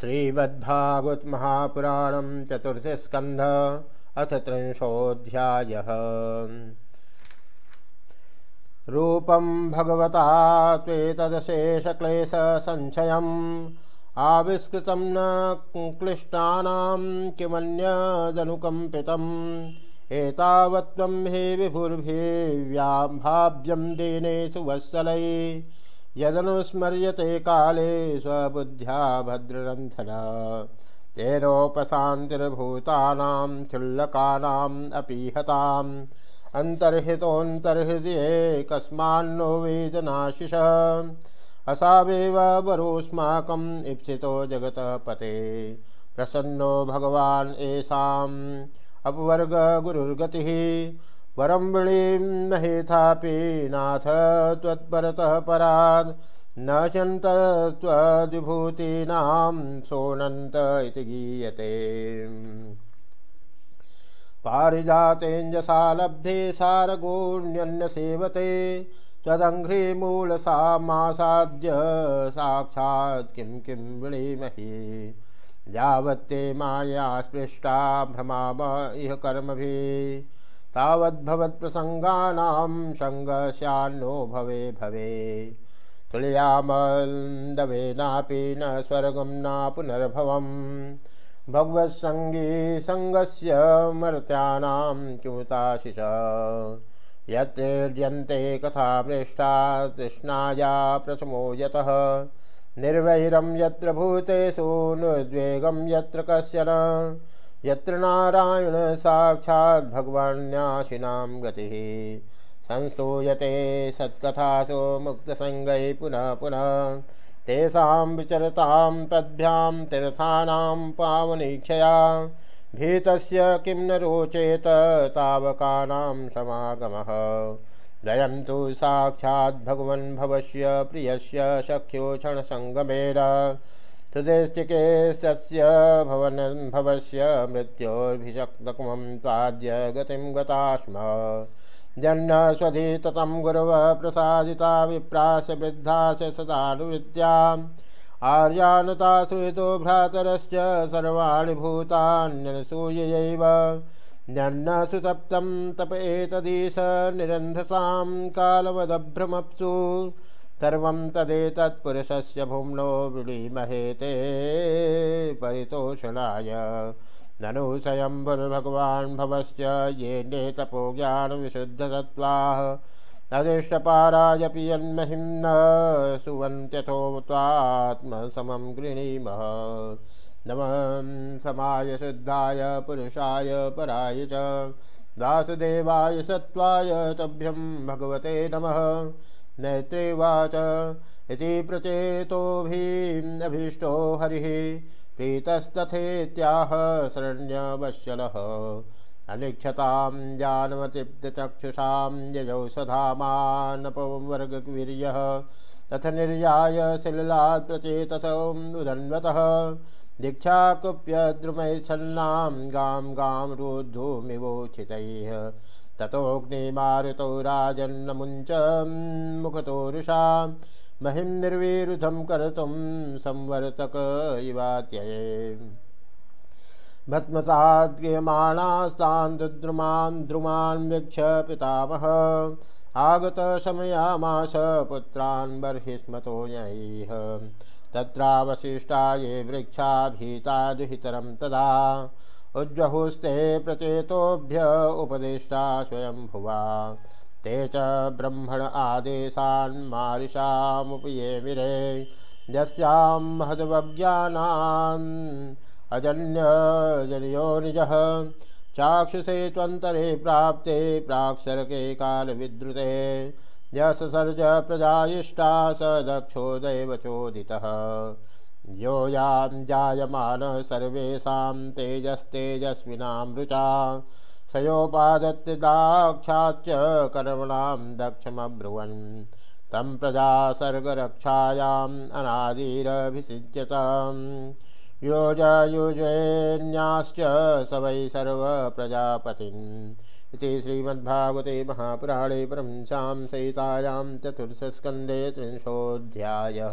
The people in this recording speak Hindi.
श्रीमद्भागवत महापुराण चतुर्थ स्कंध अथ त्रिंशोऽध्याय। रूपम भगवता आविष्कृतं न क्लिष्टानां किमन्यदनुकम्पितम्। हि विभुर्भिव्याभाव्यं दीनेषु वत्सलैः यदनुस्मर्यते काले स्वबुद्ध्या भद्ररन्थन तेनोपशान्तिर्भूतानां क्षुल्लकानाम् अन्तर्हितोऽन्तर्हृदये कस्मान्नो वेदनाशिषः। असावेव वरोऽस्माकम् इप्सितो जगतः पते। प्रसन्नो भगवान् येषाम् अपवर्गगुरुर्गतिः। वरम वृणीं महेथापि नाथ त्वत्परतः पराद। न चन्तत्वद्विभूतीनां सोनन्त इति गीयते। पारिजातेञ्जसा लब्धे सारगोण्यन्न सारगोण्यन्यसेवते त्वदङ्घ्रिमूलसामासाद्य साक्षात् किं किं वृणीमहि। यावत्ते माया स्पृष्टा भ्रमाम इह कर्मभिः। तावद्भवत्प्रसङ्गानां सङ्गस्यान्नो भवे भवे। तुल्यामन्दवेनापि न स्वर्गं न पुनर्भवम्। भगवत्सङ्गी सङ्गस्य मर्त्यानां किमुताशिष यत्रेर्यन्ते कथापृष्टा तृष्णाया प्रथमो यतः। निर्वैरं यत्र भूतेषु निर्द्वेगं यत्र यत्र नारायण साक्षात् भगवान्याशिनां गतिः। संसूयते सत्कथासु मुक्तसङ्गै पुनः पुनः। तेषां विचरतां तद्भ्यां तीर्थानां पावनीक्षया। भीतस्य किं न रोचेत तावकानां समागमः। लयं तु साक्षात् भगवन् भवस्य प्रियस्य सख्यो क्षणसङ्गमेन सुदेशिके सस्य भवन भवस्य मृत्योर्भिषक्तकुमं त्वाद्य गतिं गता स्म जन्न स्वधिततं गुरव प्रसादिता विप्रास्य वृद्धास्य सदानुवृत्त्याम् आर्यानुता श्रुतो भ्रातरश्च सर्वाणि भूतान्यनसूयैव नन्न सुतप्तं तप एतदीश निरन्धसां कालमदभ्रमप्सु सर्वं तदेतत्पुरुषस्य भुम्नो विलीमहे ते परितोषणाय। ननु स्वयंभुर्भगवान् भवश्च ये ने तपो ज्ञानविशुद्धसत्त्वाः अदिष्टपारायपि यन्महिं न सुवन्त्यथो गृणीमः। नमः समाय शुद्धाय पुरुषाय पराय च। वासुदेवाय सत्त्वाय तभ्यं भगवते नमः। नैत्रेवाच। इति प्रचेतोभिभीष्टो हरिः। प्रीतस्तथेत्याह शरण्यवश्यलः। अनिक्षतां जानमतिप्तचक्षुषां यजौषधामानपवर्गवीर्यः तथ निर्याय शिलात् प्रचेतसमुदन्वतः दीक्षाकुप्यद्रुमैच्छन्नां गां गां रुद्धूमिवोचितैः ततोऽग्निमारुतौ राजन्नमुञ्च मुखतोरुषा महिं निर्विरुधं कर्तुं संवर्तक इवात्यये। भस्मसाद्गीयमाणास्तान् दुद्रुमान् द्रुमान् वीक्ष पितामह। आगत शमयामास पुत्रान् बर्हिस्मतो यैः तत्रावशिष्टा ये वृक्षा भीता दुहितरं तदा। उज्जहुस्ते प्रचेतोभ्य उपदिष्टा स्वयं भुवा ते च ब्रह्मण आदेशान् मारिषामुपये विरे यस्यां महद्वज्ञानान् अजन्यजनयो निजः। चाक्षुषे त्वन्तरे प्राप्ते प्राक्सर्के कालविद्रुते। यशसर्ज प्रजायिष्टा स दक्षो दैवचोदितः। यो यां जायमान सर्वेषां तेजस्तेजस्विनां रुचा सयोपादत्यदाक्षाच्च कर्मणां दक्षमब्रुवन्। तं प्रजासर्गरक्षायाम् अनादिरभिषिच्यताम् योजयुजेन्याश्च स वै सर्वप्रजापतिन्। इति श्रीमद्भागवते महापुराणे परंशां सहितायां चतुर्थस्कन्धे त्रिंशोऽध्यायः।